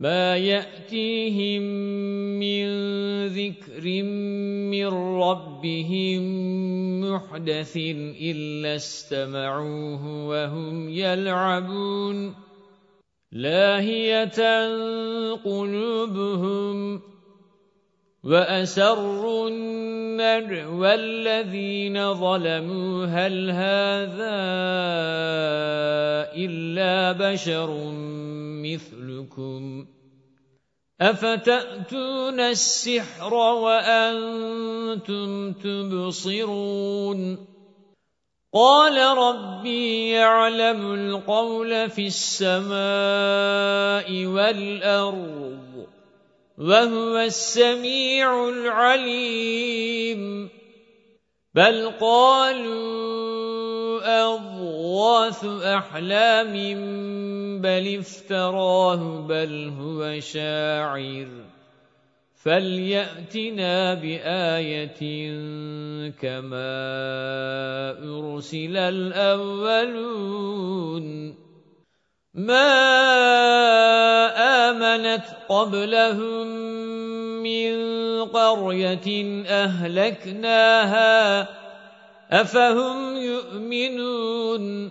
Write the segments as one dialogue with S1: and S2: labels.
S1: مَا يَأْتِيهِم مِّن ذِكْرٍ مِّن رَّبِّهِم مُّحْدَثٍ إِلَّا اسْتَمَعُوهُ وَهُمْ يَلْعَبُونَ. لَاهِيَةً قُلُوبُهُمْ وَأَسَرُّوا النَّجْوَى الَّذِينَ ظَلَمُوا. هَلْ هَذَا إِلَّا بَشَرٌ مِثْلُكُمْ أَفَتَأْتُونَ السِّحْرَ وَأَنْتُمْ تُبْصِرُونَ قَالَ رَبِّي يَعْلَمُ الْقَوْلَ فِي السَّمَاءِ وَالْأَرْضِ وَهُوَ السَّمِيعُ الْعَلِيمُ بَلْ قَالُوا أَضْغَاثُ أَحْلَامٍ بَلِ افْتَرَاهُ بَلْ هُوَ شَاعِرٌ فَلْيَأْتِنَا بِآيَةٍ كَمَا أُرْسِلَ الْأَوَّلُونَ مَا آمَنَتْ قَبْلَهُمْ مِنْ قَرْيَةٍ أَهْلَكْنَاهَا أَفَهُمْ يُؤْمِنُونَ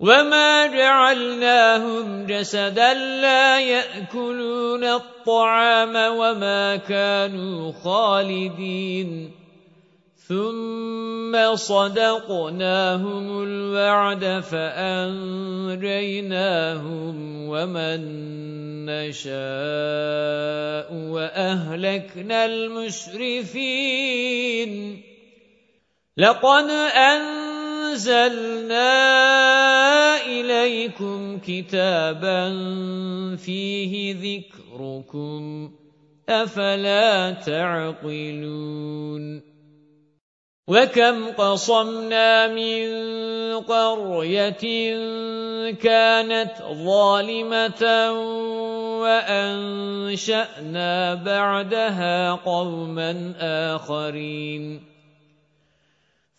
S1: وَمَا جَعَلْنَاهُمْ جَسَدًا لَّا يَأْكُلُونَ الطَّعَامَ وَمَا كَانُوا خَالِدِينَ ثُمَّ صَدَقْنَاهُمُ الْوَعْدَ فَأَنجَيْنَاهُمْ وَمَن نَّشَاءُ وَأَهْلَكْنَا الْمُسْرِفِينَ لَقَدْ أَنزَلْنَا إِلَيْكُمْ كِتَابًا فِيهِ ذِكْرُكُمْ أَفَلَا تَعْقِلُونَ وَكَمْ قَصَمْنَا مِنْ قَرْيَةٍ كَانَتْ ظَالِمَةً وَأَنشَأْنَا بَعْدَهَا قَوْمًا آخَرِينَ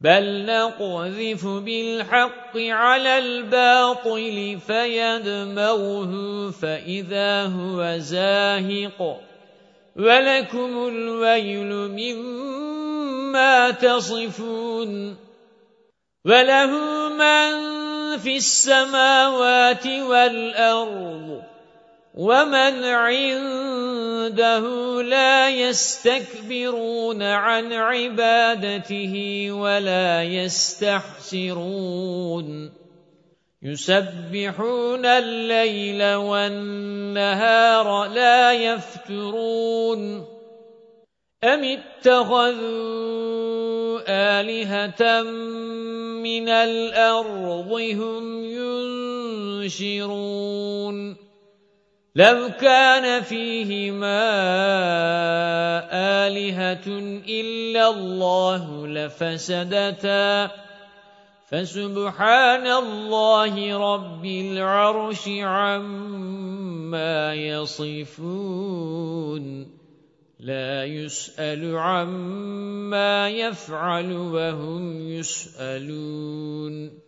S1: بَلْ نَقْذِفُ بِالْحَقِّ عَلَى الْبَاطِلِ فَيَدْمَغُهُ فَإِذَا هُوَ زَاهِقٌ وَلَكُمُ الْوَيْلُ مِمَّا تَصِفُونَ وَلَهُ مَن فِي السَّمَاوَاتِ وَالْأَرْضِ وَمَنْ عِندَهُ لَا يَسْتَكْبِرُونَ عَنْ عِبَادَتِهِ وَلَا يَسْتَحْسِرُونَ يُسَبِّحُونَ اللَّيْلَ وَالنَّهَارَ لَا يَفْتُرُونَ أَمِ اتَّخَذُوا آلِهَةً مِنَ الْأَرْضِ هُمْ يُنشِرُونَ لَوْ كَانَ فِيهِمَا آلِهَةٌ إِلَّا اللَّهُ لَفَسَدَتَا فَسُبْحَانَ اللَّهِ رَبِّ الْعَرْشِ عَمَّا يَصِفُونَ لَا يُسْأَلُ عَمَّا يَفْعَلُ وَهُمْ يُسْأَلُونَ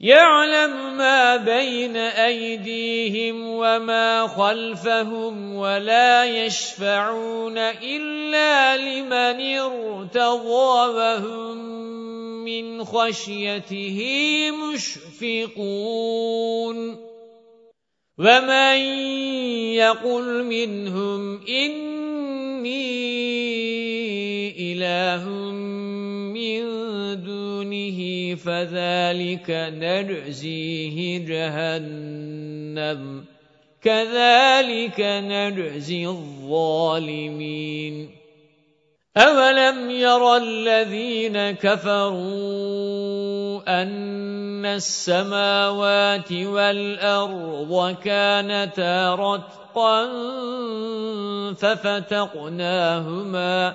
S1: يَعْلَمُ مَا بَيْنَ أَيْدِيهِمْ وَمَا خَلْفَهُمْ وَلَا يَشْفَعُونَ إِلَّا لِمَنِ ارْتَضَىٰ وَهُمْ مِنْ خَشْيَتِهِ مُشْفِقُونَ. وَمَن يَقُلْ مِنْهُمْ إِنِّي إِلَٰهٌ مِّن دُونِهِ فَذَلِكَ نَجْزِيهِ جَهَنَّمَ. كَذَلِكَ نَجْزِي الظَّالِمِينَ. أَوَلَمْ يَرَ الَّذِينَ كَفَرُوا أَنَّ السَّمَاوَاتِ وَالْأَرْضَ كَانَتَا رَتْقًا فَفَتَقْنَاهُمَا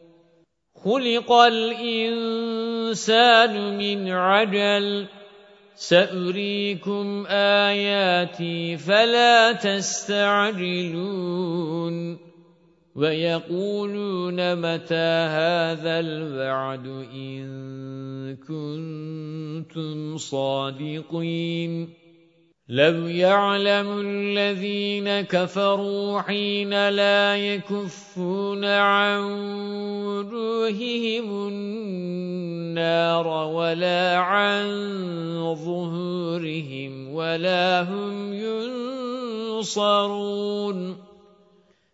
S1: خُلِقَ الْإِنسَانُ مِنْ عَجَلٍ. سأريكم آياتي فلا تستعجلون. ويقولون متى هذا الوعد إن كنتم صادقين. لو يعلم الذين كفروا حين لا يكفون عن وجوههم النار ولا عن ظهورهم ولا هم ينصرون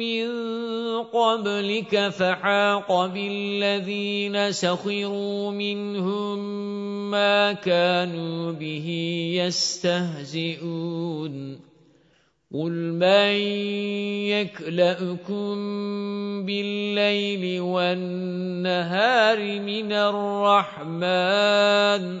S1: مِّن قَبْلِكَ فَحَاقَ بِالَّذِينَ سَخِرُوا مِنْهُم مَّا كَانُوا بِهِ يَسْتَهْزِئُونَ. قُلْ مَن يَكْلَؤُكُم بِاللَّيْلِ وَالنَّهَارِ مِنَ الرَّحْمَنِ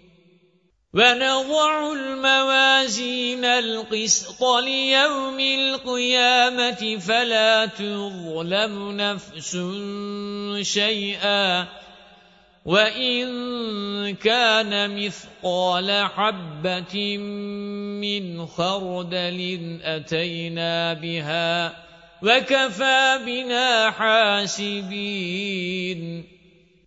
S1: وَنَضَعُ الْمَوَازِينَ الْقِسْطَ لِيَوْمِ الْقِيَامَةِ فَلَا تُظْلَمُ نَفْسٌ شَيْئًا وَإِن كَانَ مِثْقَالَ حَبَّةٍ مِّنْ خَرْدَلٍ أَتَيْنَا بِهَا وَكَفَى بِنَا حَاسِبِينَ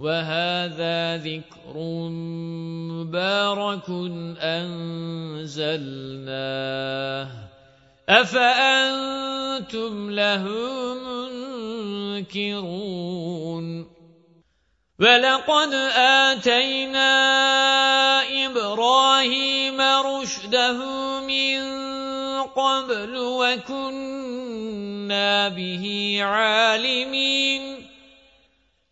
S1: وَهَذَا ذِكْرٌ مُبَارَكٌ أَنزَلْنَاهُ. أَفَأَنْتُمْ لَهُ مُنْكِرُونَ؟ وَلَقَدْ آتَيْنَا إِبْرَاهِيمَ رُشْدَهُ مِنْ قَبْلُ وَكُنَّا بِهِ عَالِمِينَ.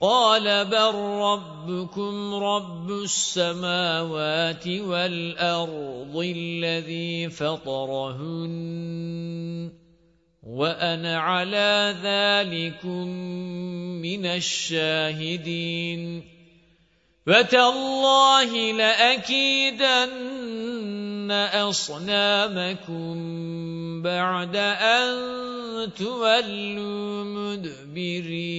S1: قال بل ربكم رب السماوات والأرض الذي فطرهن وأنا على ذلكم من الشاهدين فَتَاللَّهِ لَأَكِيدَنَّ أَصْنَامَكُمْ بَعْدَ أَن تُوَلُّوا مُدْبِرِينَ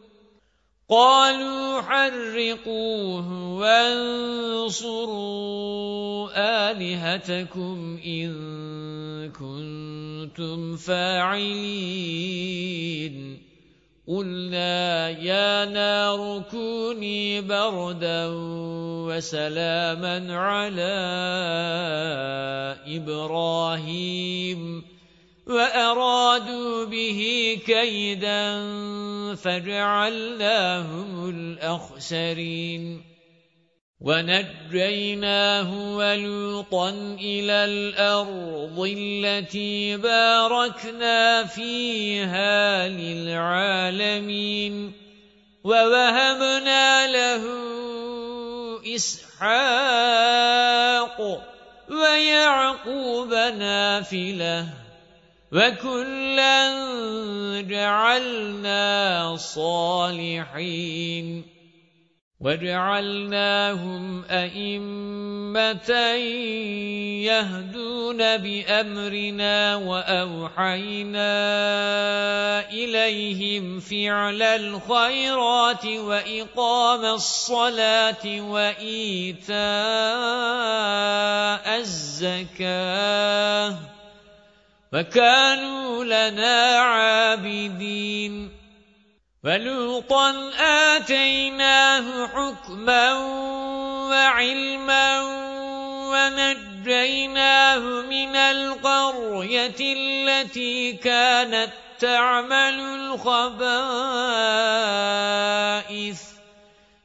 S1: قَالُوا حَرِّقُوهُ وَانصُرُوا آلِهَتَكُمْ إِن كُنتُمْ فَاعِلِينَ. قُلْنَا يَا نَارُ كُونِي بَرْدًا وَسَلَامًا عَلَى إِبْرَاهِيمَ. وَأَرَادُوا بِهِ كَيْدًا فَجَعَلْنَاهُمُ الْأَخْسَرِينَ. وَنَجَّيْنَاهُ وَلُوطًا إِلَى الْأَرْضِ الَّتِي بَارَكْنَا فِيهَا لِلْعَالَمِينَ. وَوَهَبْنَا لَهُ إِسْحَاقَ وَيَعْقُوبَ نَافِلَةً. وَكُلًّا جَعَلْنَا صَالِحِينَ وَجَعَلْنَاهُمْ أَئِمَّةً يَهْدُونَ بِأَمْرِنَا وَأَوْحَيْنَا إِلَيْهِمْ فِعْلَ الْخَيْرَاتِ وَإِقَامَ الصَّلَاةِ وَإِيتَاءَ الزَّكَاةِ وَكَانُوا لَنَا عَابِدِينَ. وَلُوطًا آتَيْنَاهُ حُكْمًا وَعِلْمًا وَنَجَّيْنَاهُ مِنَ الْقَرْيَةِ الَّتِي كَانَتْ تَعْمَلُ الْخَبَائِثَ.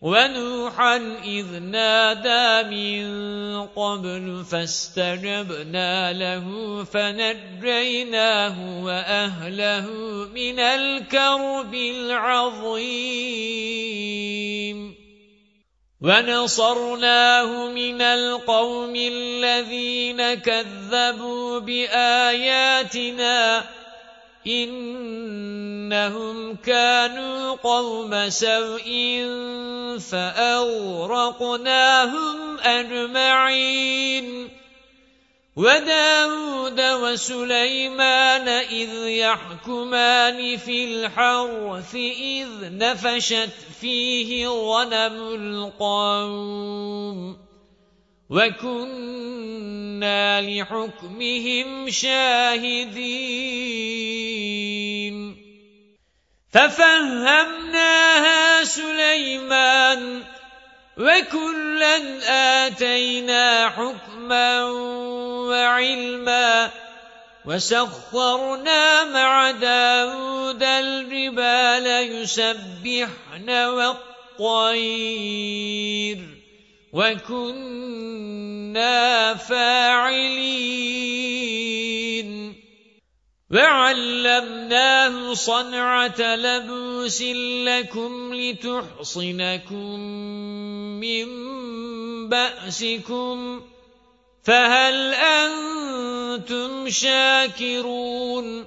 S1: وَنُوحًا إِذْ نَادَى مِن قَبْلُ فَاسْتَجَبْنَا لَهُ فَنَجَّيْنَاهُ وَأَهْلَهُ مِنَ الْكَرْبِ الْعَظِيمِ. وَنَصَرْنَاهُ مِنَ الْقَوْمِ الَّذِينَ كَذَّبُوا بِآيَاتِنَا إِنَّهُمْ كَانُوا قَوْمَ سَوْءٍ فَأَغْرَقْنَاهُمْ أَجْمَعِينَ وَدَاوُدَ وَسُلَيْمَانَ إِذْ يَحْكُمَانِ فِي الْحَرْثِ إِذْ نَفَشَتْ فِيهِ غَنَمُ الْقَوْمِ وَكُنَّا لِحُكْمِهِمْ شَاهِدِينَ فَفَهَّمْنَاهَا سُلَيْمَانَ وَكُلًّا آتَيْنَا حُكْمًا وَعِلْمًا وَسَخَّرْنَا مَعَ دَاوُودَ الْجِبَالَ يُسَبِّحْنَ وَالطَّيْرَ وَكُنَّا فَاعِلِينَ وَعَلَّمْنَاهُ صَنْعَةَ لَبُوسٍ لَكُمْ لِتُحْصِنَكُمْ مِنْ بَأْسِكُمْ فَهَلْ أَنْتُمْ شَاكِرُونَ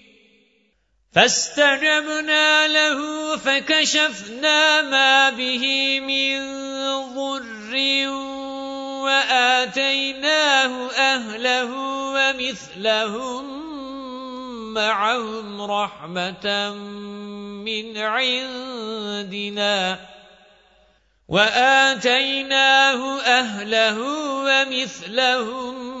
S1: فَاسْتَجَبْنَا لَهُ فَكَشَفْنَا مَا بِهِ مِنْ ضُرٍّ وَآتَيْنَاهُ أَهْلَهُ وَمِثْلَهُمْ مَعَهُمْ رَحْمَةً مِنْ عِنْدِنَا وَآتَيْنَاهُ أَهْلَهُ وَمِثْلَهُمْ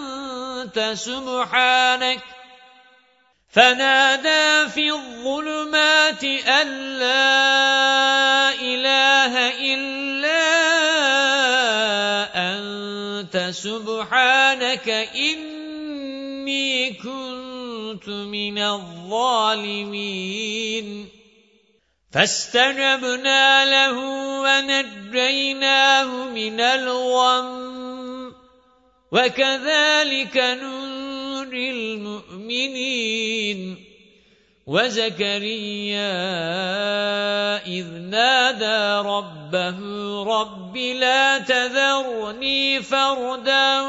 S1: أَنتَ سُبْحَانَكَ. فَنَادَى فِي الظُّلُمَاتِ أَن لَّا إِلَٰهَ إِلَّا أَنتَ. سُبْحَانَكَ إِنِّي كُنتُ مِنَ الظَّالِمِينَ. فَاسْتَجَبْنَا لَهُ وَنَجَّيْنَاهُ مِنَ الْغَمِّ. وَكَذَلِكَ نُنْجِي الْمُؤْمِنِينَ. وَزَكَرِيَّا إِذْ نَادَى رَبَّهُ رَبِّ لَا تَذَرْنِي فَرْدًا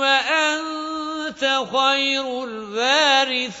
S1: وَأَنْتَ خَيْرُ الْوَارِثِينَ.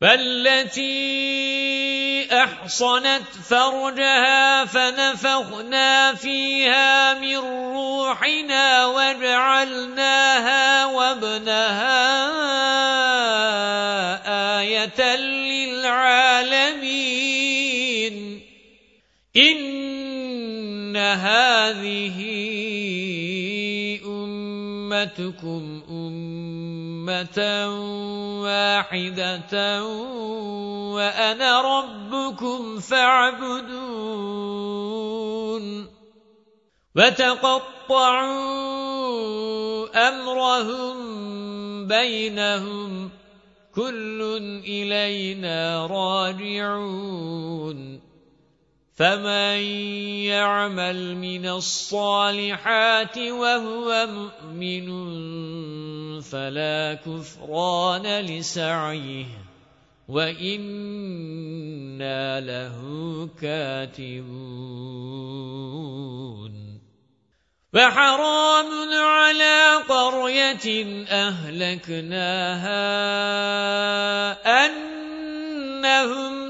S1: فَالَّتِي أَحْصَنَتْ فَرْجَهَا فَنَفَخْنَا فِيهَا مِنْ رُوحِنَا وَجَعَلْنَاهَا وَابْنَهَا آيَةً لِلْعَالَمِينَ. إِنَّ هَذِهِ أُمَّتُكُمْ أُمَّةً وَاحِدَةً وَأَنَا رَبُّكُمْ فَاعْبُدُونِ وَتَقَطَّعُوا أَمْرَهُمْ بَيْنَهُمْ كُلٌّ إِلَيْنَا رَاجِعُونَ فَمَن يَعْمَلْ مِنَ الصَّالِحَاتِ وَهُوَ مُؤْمِنٌ فَلَا كُفْرَانَ لِسَعْيِهِ وَإِنَّا لَهُ كَاتِبُونَ وَحَرَامٌ عَلَى قَرْيَةٍ أَهْلَكْنَاهَا أَنَّهُمْ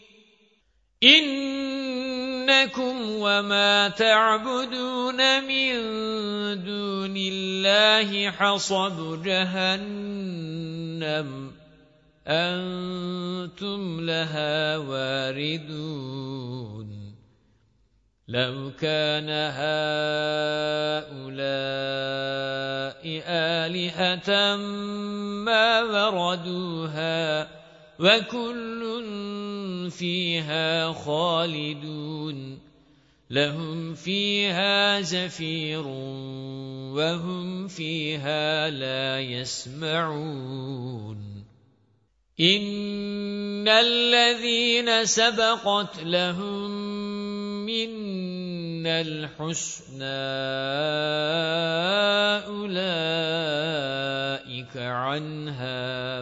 S1: إِنَّكُمْ وَمَا تَعْبُدُونَ مِن دُونِ اللَّهِ حَصَبُ جَهَنَّمَ. أَنْتُمْ لَهَا وَارِدُونَ. لَوْ كَانَ هَؤُلَاءِ آلِهَةً مَا وَرَدُوهَا وَكُلٌّ فِيهَا خَالِدُونَ لَهُمْ فِيهَا زَفِيرٌ وَهُمْ فِيهَا لَا يَسْمَعُونَ. إِنَّ الَّذِينَ سَبَقَتْ لَهُم مِّنَّا الْحُسْنَى أُولَئِكَ عَنْهَا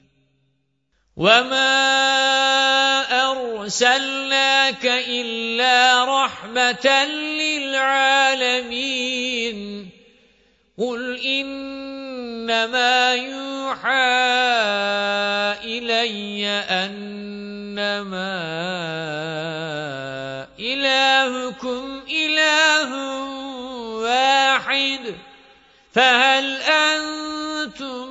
S1: وَمَا أَرْسَلْنَاكَ إِلَّا رَحْمَةً لِلْعَالَمِينَ قُلْ إِنَّمَا يُوحَى إِلَيَّ أَنَّمَا إِلَٰهُكُمْ إِلَٰهٌ وَاحِدٌ فَهَلْ أَنْتُمْ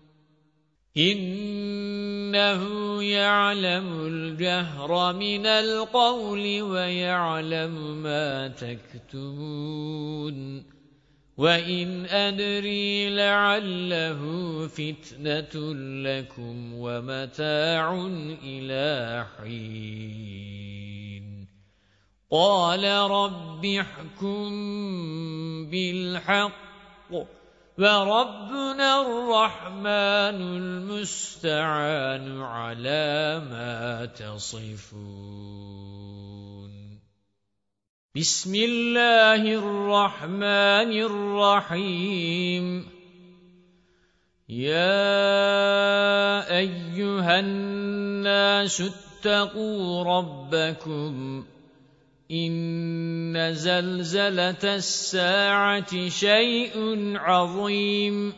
S1: إِنَّهُ يَعْلَمُ الْجَهْرَ مِنَ الْقَوْلِ وَيَعْلَمُ مَا تَكْتُمُونَ وَإِنْ أَدْرِي لَعَلَّهُ فِتْنَةٌ لَكُمْ وَمَتَاعٌ إِلَى حِينٍ. قَالَ رَبِّ احْكُم بِالْحَقِّ وَرَبُّنَا الرَّحْمَنُ الْمُسْتَعَانُ عَلَى مَا تَصِفُونَ. بِسْمِ اللَّهِ الرَّحْمَنِ الرَّحِيمِ. يَا أَيُّهَا النَّاسُ اتَّقُوا رَبَّكُمْ إِنَّ زَلْزَلَةَ السَّاعَةِ شَيْءٌ عَظِيمٌ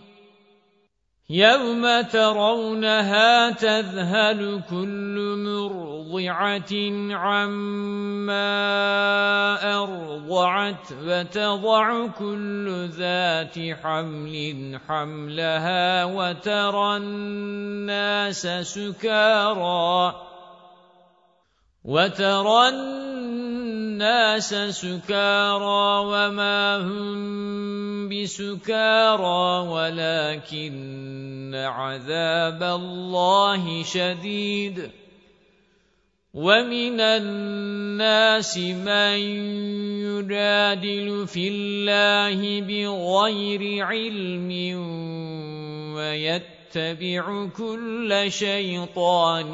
S1: يَوْمَ تَرَوْنَهَا تَذْهَلُ كُلُّ مُرْضِعَةٍ عَمَّا أَرْضَعَتْ وَتَضَعُ كُلُّ ذَاتِ حَمْلٍ حَمْلَهَا وَتَرَى النَّاسَ سُكَارَى وَتَرَى النَّاسَ سُكَارَى وَمَا هُمْ بِسُكَارَى وَلَكِنَّ عَذَابَ اللَّهِ شَدِيدٌ. وَمِنَ النَّاسِ مَن يُجَادِلُ فِي اللَّهِ بِغَيْرِ عِلْمٍ وَيَتَّبِعُ يَتَّبِعُ كُلَّ شَيْطَانٍ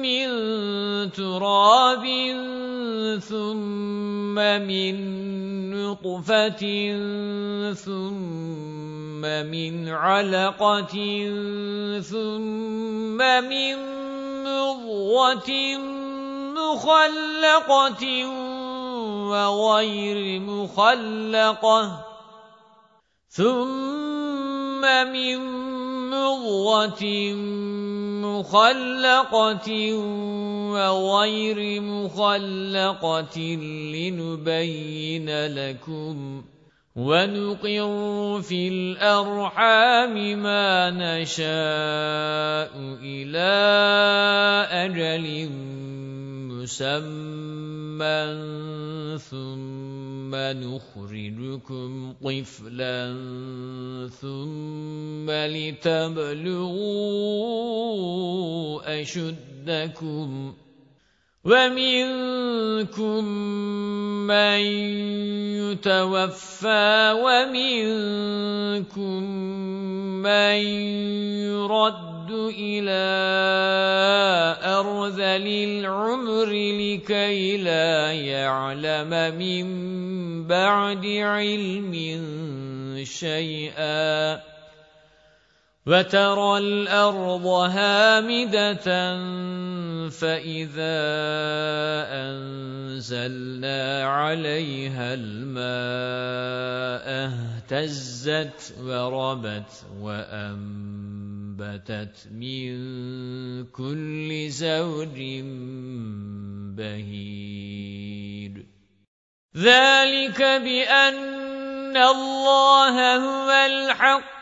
S1: مِّن تُرَابٍ ثُمَّ مِن نُّطْفَةٍ ثُمَّ مِنْ عَلَقَةٍ ثُمَّ مِن مُّضْغَةٍ مُّخَلَّقَةٍ وَغَيْرِ مُخَلَّقَةٍ ثُمَّ مِن مُّضْغَةٍ مُّخَلَّقَةٍ وَغَيْرِ مُخَلَّقَةٍ لِنُبَيِّنَ لَكُمْ وَنُقِرُّ فِي الْأَرْحَامِ مَا نَشَاءُ إِلَى أَجَلٍ مُّسَمًّى ثُمَّ نُخْرِجُكُمْ طِفْلًا ثُمَّ لِتَبْلُغُوا أَشُدَّكُمْ وَمِنكُم مَّن يُتَوَفَّى وَمِنكُم مَّن يُرَدُّ إِلَى أَرْذَلِ الْعُمُرِ لِكَي لَا يَعْلَمَ مِن بَعْدِ عِلْمٍ شَيْئًا وَتَرَى الْأَرْضَ هَامِدَةً فَإِذَا أَنزَلْنَا عَلَيْهَا الْمَاءَ اهْتَزَّتْ وَرَبَتْ وَأَنبَتَتْ مِن كُلِّ زَوْجٍ بَهِيجٍ. ذَلِكَ بِأَنَّ اللَّهَ هُوَ الْحَقُّ.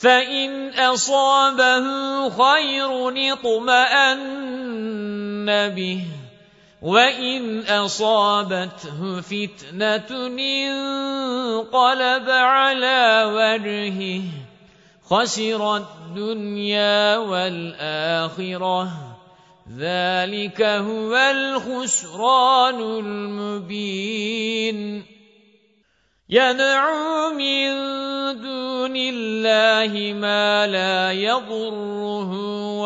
S1: فَإِنْ أَصَابَهُ خَيْرٌ اطْمَأَنَّ بِهِ وَإِنْ أَصَابَتْهُ فِتْنَةٌ انقَلَبَ عَلَى وَجْهِهِ خَسِرَ الدُّنْيَا وَالْآخِرَةَ ذَلِكَ هُوَ الْخُسْرَانُ الْمُبِينُ يَدْعُو مِن دُونِ اللَّهِ مَا لَا يَضُرُّهُ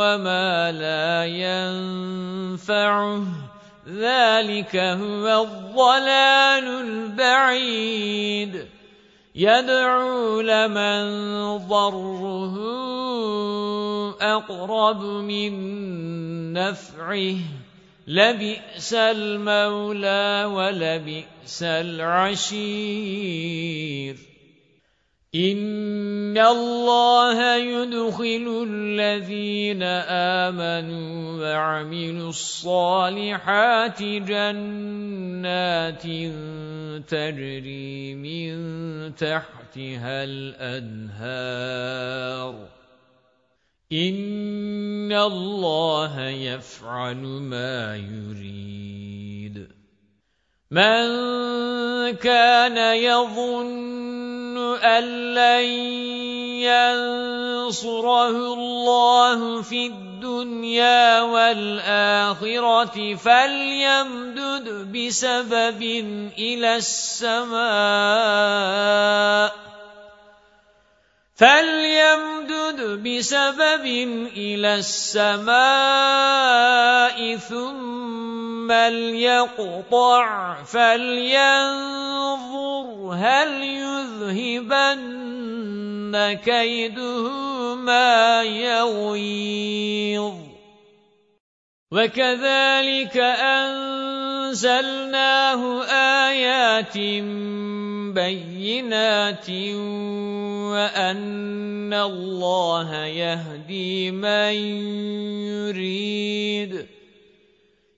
S1: وَمَا لَا يَنفَعُهُ ذَلِكَ هُوَ الضَّلَالُ الْبَعِيدُ يَدْعُو لَمَن ضَرُّهُ أَقْرَبُ مِن نَّفْعِهِ لَبِئْسَ الْمَوْلَى وَلَبِئْسَ الْعَشِيرُ. إِنَّ اللَّهَ يُدْخِلُ الَّذِينَ آمَنُوا وَعَمِلُوا الصَّالِحَاتِ جَنَّاتٍ تَجْرِي مِن تَحْتِهَا الْأَنْهَارُ. إِنَّ اللَّهَ يَفْعَلُ مَا يُرِيدُ. مَنْ كَانَ يَظُنُّ أَن لَّن يَنصُرَهُ اللَّهُ فِي الدُّنْيَا وَالْآخِرَةِ فَلْيَمْدُدْ بِسَبَبٍ إِلَى السَّمَاءِ فَلْيَمْدُدْ بِسَبَبٍ إِلَى السَّمَاءِ ثُمَّ لْيَقْطَعْ فَلْيَنظُرْ هَلْ يُذْهِبَنَّ كَيْدُهُ مَا يَغِيظُ وَكَذَلِكَ أَنزَلْنَاهُ آيَاتٍ بَيِّنَاتٍ وَأَنَّ اللَّهَ يَهْدِي مَن يُرِيدُ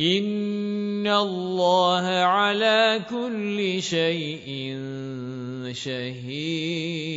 S1: إِنَّ اللَّهَ عَلَى كُلِّ شَيْءٍ شَهِيدٌ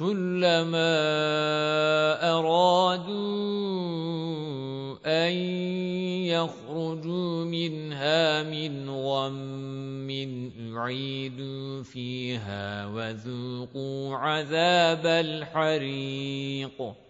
S1: كُلَّمَا أَرَادُوا أَن يَخْرُجُوا مِنْهَا مِنْ غَمٍّ أُعِيدُوا فِيهَا وَذُوقُوا عَذَابَ الْحَرِيقِ.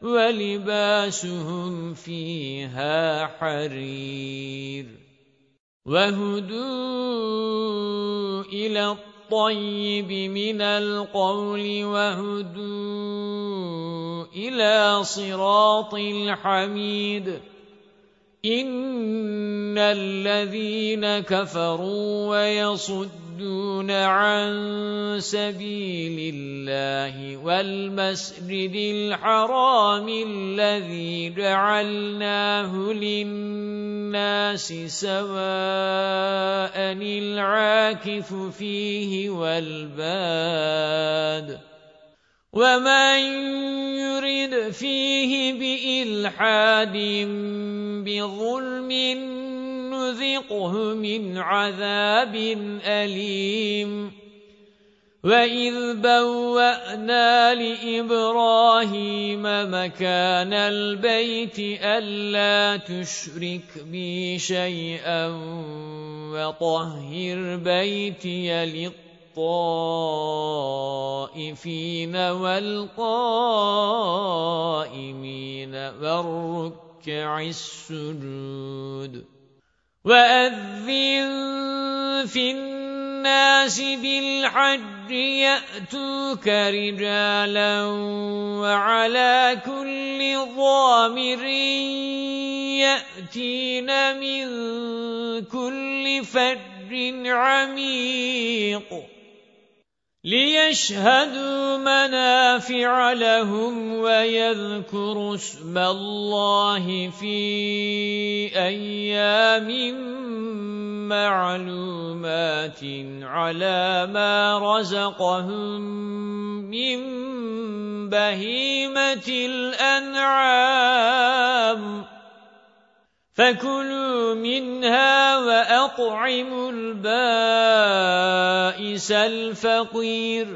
S1: وَلِبَاسُهُمْ فِيهَا حَرِيرٌ وَهُدُوا إِلَى الطَّيِّبِ مِنَ الْقَوْلِ وَهُدُوا إِلَى صِرَاطِ الْحَمِيدِ إِنَّ الَّذِينَ كَفَرُوا وَيَصُدُّونَ عَن سَبِيلِ اللَّهِ وَالْمَسْجِدِ الْحَرَامِ الَّذِي جَعَلْنَاهُ لِلنَّاسِ سَوَاءً الْعَاكِفُ فِيهِ وَالْبَادِ وَمَن يُرِدْ فِيهِ بِإِلْحَادٍ بِظُلْمٍ نُذِقْهُ مِنْ عَذَابٍ أَلِيمٍ وَإِذْ بَوَّأْنَا لِإِبْرَاهِيمَ مَكَانَ الْبَيْتِ أَلَّا تُشْرِكْ بِي شَيْئًا وَطَهِّرْ بَيْتِيَ لِلطَّاغِينَ الطائفين والقائمين والركع السجود وأذن في الناس بالحج يأتوك رجالا وعلى كل ضامر يأتين من كل فج عميق لِيَشْهَدُوا مَنَافِعَ لَهُمْ وَيَذْكُرُوا اسْمَ اللَّهِ فِي أَيَّامٍ مَّعْلُومَاتٍ عَلَى مَا رَزَقَهُم مِّن بَهِيمَةِ الْأَنْعَامِ فَكُلُوا مِنْهَا وَأَطْعِمُوا الْبَائِسَ الْفَقِيرَ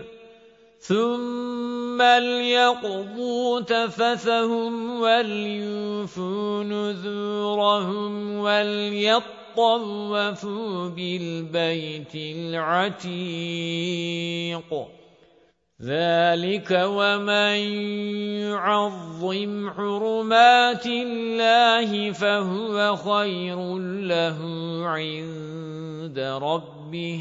S1: ثُمَّ لْيَقْضُوا تَفَثَهُمْ وَلْيُوفُوا نُذُورَهُمْ وَلْيَطَّوَّفُوا بِالْبَيْتِ الْعَتِيقِ ذَلِكَ وَمَن يُعَظِّمْ حُرُمَاتِ اللَّهِ فَهُوَ خَيْرٌ لَّهُ عِندَ رَبِّهِ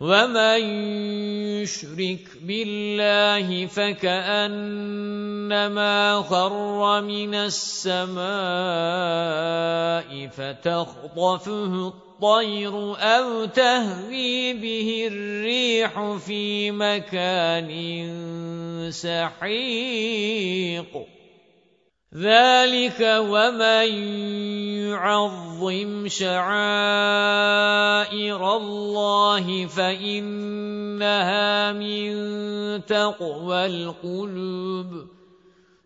S1: وَمَن يُشْرِكْ بِاللَّهِ فَكَأَنَّمَا خَرَّ مِنَ السَّمَاءِ فَتَخْطَفُهُ الطَّيْرُ أَوْ تَهْوِي بِهِ الرِّيحُ فِي مَكَانٍ سَحِيقٍ ذَلِكَ وَمَن يُعَظِّمْ شَعَائِرَ اللَّهِ فَإِنَّهَا مِن تَقْوَى الْقُلُوبِ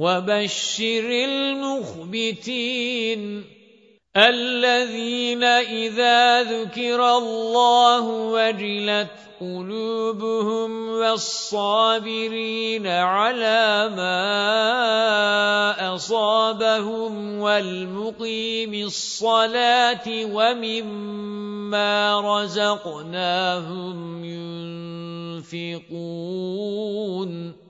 S1: وَبَشِّرِ الْمُخْبِتِينَ الَّذِينَ إِذَا ذُكِرَ اللَّهُ وَجِلَتْ قُلُوبُهُمْ وَالصَّابِرِينَ عَلَى مَا أَصَابَهُمْ وَالْمُقِيمِ الصَّلَاةِ وَمِمَّا رَزَقْنَاهُمْ يُنْفِقُونَ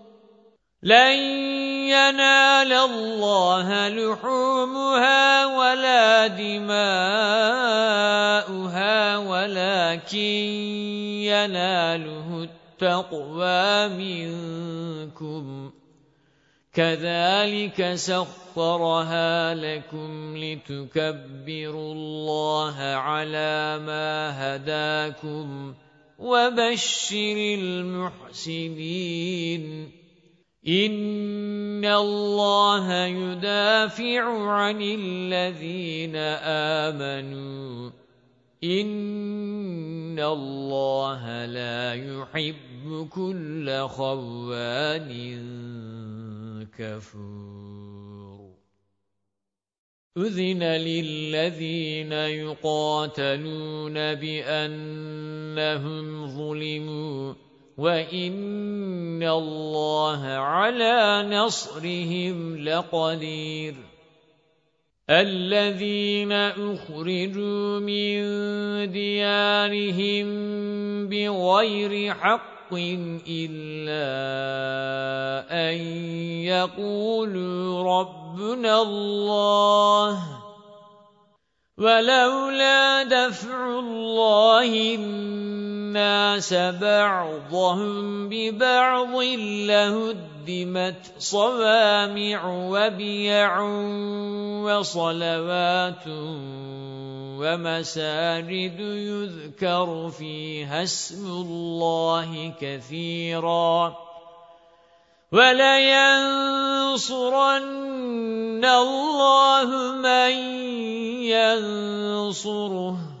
S1: لَن يَنَالَ اللَّهَ لُحُومُهَا وَلَا دِمَاؤُهَا وَلَكِن يَنَالُهُ التَّقْوَى مِنكُمْ. كَذَلِكَ سَخَّرَهَا لَكُمْ لِتُكَبِّرُوا اللَّهَ عَلَى مَا هَدَاكُمْ وَبَشِّرِ الْمُحْسِنِينَ. إِنَّ اللَّهَ يُدَافِعُ عَنِ الَّذِينَ آمَنُوا. إِنَّ اللَّهَ لَا يُحِبُّ كُلَّ خَوَّانٍ كَفُورٍ. أُذِنَ لِلَّذِينَ يُقَاتَلُونَ بِأَنَّهُمْ ظُلِمُوا. وَإِنَّ اللَّهَ عَلَى نَصْرِهِمْ لَقَدِيرٌ الَّذِينَ أُخْرِجُوا مِنْ دِيَارِهِمْ بِغَيْرِ حَقٍّ إِلَّا أَنْ يَقُولُوا رَبُّنَا اللَّهُ وَلَوْلَا دَفْعُ اللَّهِ النَّاسَ بَعْضَهُمْ بِبَعْضٍ لَهُدِّمَتْ صَوَامِعُ وَبِيَعٌ وَصَلَوَاتٌ وَمَسَاجِدُ يُذْكَرُ فِيهَا اسْمُ اللَّهِ كَثِيرًا. وَلَيَنصُرَنَّ اللَّهُ مَن يَنصُرُهُ.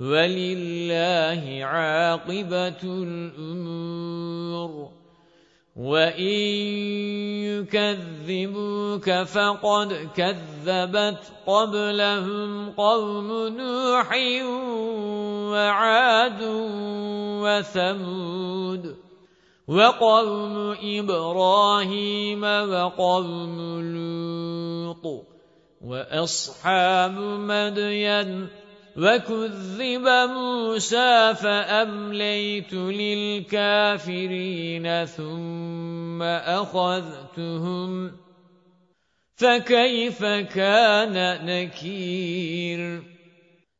S1: وَلِلَّهِ عَاقِبَةُ الْأُمُورِ وَإِن يُكَذِّبُوكَ فَقَدْ كَذَّبَتْ قَبْلَهُمْ قَوْمُ نُوحٍ وَعَادٌ وَثَمُودُ وَقَوْمُ إِبْرَاهِيمَ وَقَوْمُ لُوطٍ وَأَصْحَابُ مَدْيَنَ وَكُذِّبَ مُوسَى فَأَمْلَيْتُ لِلْكَافِرِينَ ثُمَّ أَخَذْتُهُمْ فَكَيْفَ كَانَ نَكِيرِ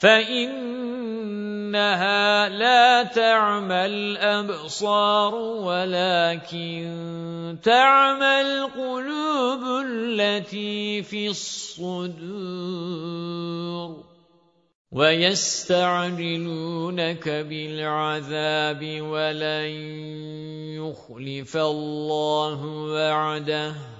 S1: فَإِنَّهَا لَا تَعْمَى الْأَبْصَارُ وَلَكِن تَعْمَى الْقُلُوبُ الَّتِي فِي الصُّدُورِ وَيَسْتَعْجِلُونَكَ بِالْعَذَابِ وَلَن يُخْلِفَ اللَّهُ وَعْدَهُ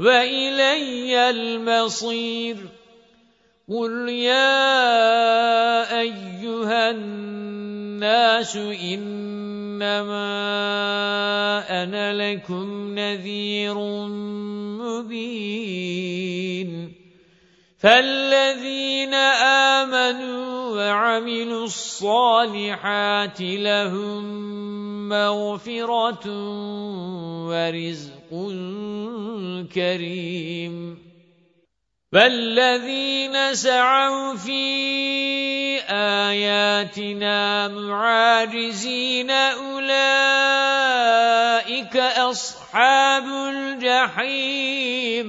S1: وَإِلَيَّ الْمَصِيرُ. قُلْ يَا أَيُّهَا النَّاسُ إِنَّمَا أَنَا لَكُمْ نَذِيرٌ مُبِينٌ. فَالَّذِينَ آمَنُوا وَعَمِلُوا الصَّالِحَاتِ لَهُم مَّغْفِرَةٌ وَرِزْقٌ كَرِيمٌ. وَالَّذِينَ سَعَوْا فِي آيَاتِنَا مُعَاجِزِينَ أُولَئِكَ أَصْحَابُ الْجَحِيمِ.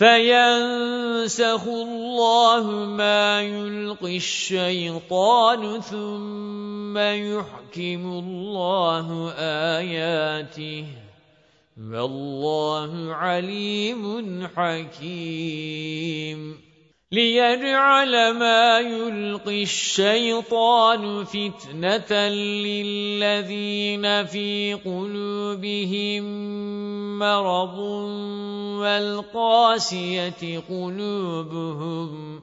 S1: فَيَنسَخُ اللَّهُ مَا يُلْقِي الشَّيْطَانُ ثُمَّ يُحْكِمُ اللَّهُ آيَاتِهِ وَاللَّهُ عَلِيمٌ حَكِيمٌ لِيَجْعَلَ مَا يُلْقِي الشَّيْطَانُ فِتْنَةً لِلَّذِينَ فِي قُلُوبِهِم مَّرَضٌ وَالْقَاسِيَةِ قُلُوبُهُمْ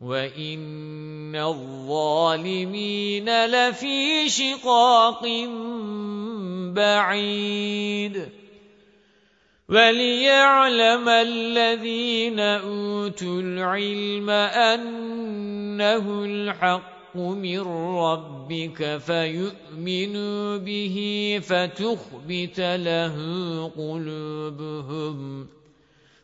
S1: وَإِنَّ الظَّالِمِينَ لَفِي شِقَاقٍ بَعِيدٍ وَلِيَعْلَمَ الَّذِينَ أُوتُوا الْعِلْمَ أَنَّهُ الْحَقُّ مِنْ رَبِّكَ فَيُؤْمِنُوا بِهِ فَتُخْبِتَ لَهُ قُلُوبُهُمْ.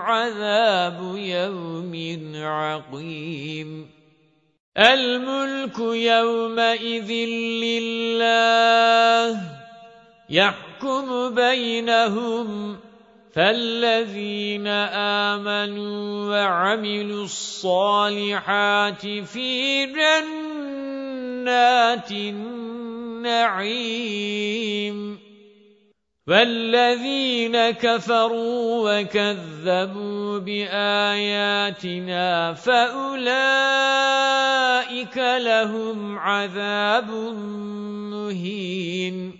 S1: عَذَابُ يَوْمٍ عَقِيمٍ. الْمُلْكُ يَوْمَئِذٍ لِلَّهِ يَحْكُمُ بَيْنَهُمْ فَالَّذِينَ آمَنُوا وَعَمِلُوا الصَّالِحَاتِ فِي جَنَّاتِ النَّعِيمِ. وَالَّذِينَ كَفَرُوا وَكَذَّبُوا بِآيَاتِنَا فَأُولَئِكَ لَهُمْ عَذَابٌ مُهِينٌ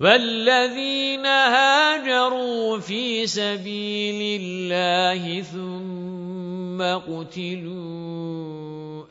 S1: وَالَّذِينَ هَاجَرُوا فِي سَبِيلِ اللَّهِ ثُمَّ قُتِلُوا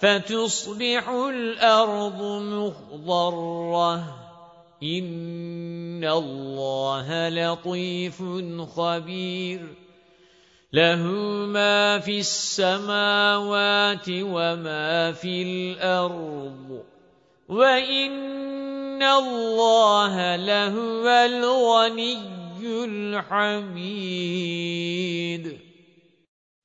S1: فَتُصْبِحُ الْأَرْضُ مُخْضَرَّةً إِنَّ اللَّهَ لَطِيفٌ خَبِيرٌ. لَهُ مَا فِي السَّمَاوَاتِ وَمَا فِي الْأَرْضِ وَإِنَّ اللَّهَ لَهُوَ الْغَنِيُّ الْحَمِيدُ.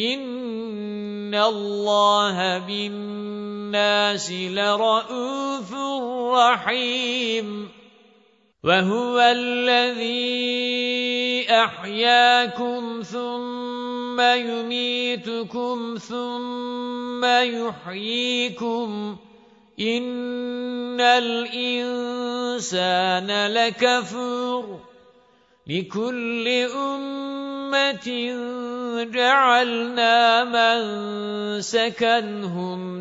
S1: إِنَّ اللَّهَ بِالنَّاسِ لَرَءُوفٌ رَحِيمٌ وَهُوَ الَّذِي أَحْيَاكُمْ ثُمَّ يُمِيتُكُمْ ثُمَّ يُحْيِيكُمْ إِنَّ الْإِنسَانَ لَكَفُورٌ لِكُلِّ أُمَّةٍ جَعَلْنَا مَنسَكًا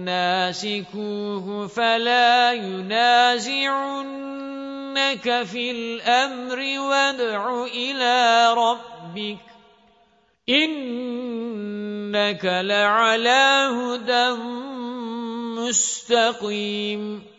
S1: نَاسِكُوهُ فَلَا يُنَازِعُنَّكَ فِي الْأَمْرِ وَادْعُ إِلَى رَبِّكَ إِنَّكَ لَعَلَى هُدًى مُسْتَقِيمٍ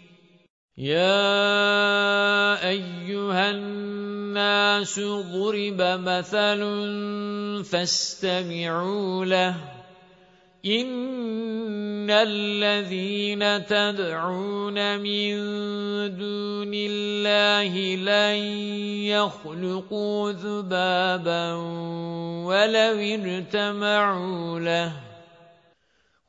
S1: يَا أَيُّهَا النَّاسُ ضُرِبَ مَثَلٌ فَاسْتَمِعُوا لَهُ إِنَّ الَّذِينَ تَدْعُونَ مِن دُونِ اللَّهِ لَن يَخْلُقُوا ذُبَابًا وَلَوِ اجْتَمَعُوا لَهُ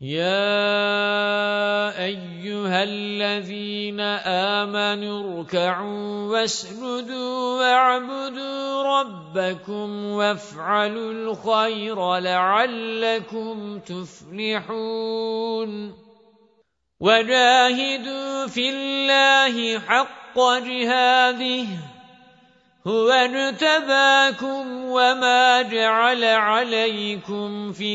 S1: يَا أَيُّهَا الَّذِينَ آمَنُوا ارْكَعُوا وَاسْجُدُوا وَاعْبُدُوا رَبَّكُمْ وَافْعَلُوا الْخَيْرَ لَعَلَّكُمْ تُفْلِحُونَ وَجَاهِدُوا فِي اللَّهِ حَقَّ جِهَادِهِ هُوَ اجْتَبَاكُمْ وَمَا جَعَلَ عَلَيْكُمْ فِي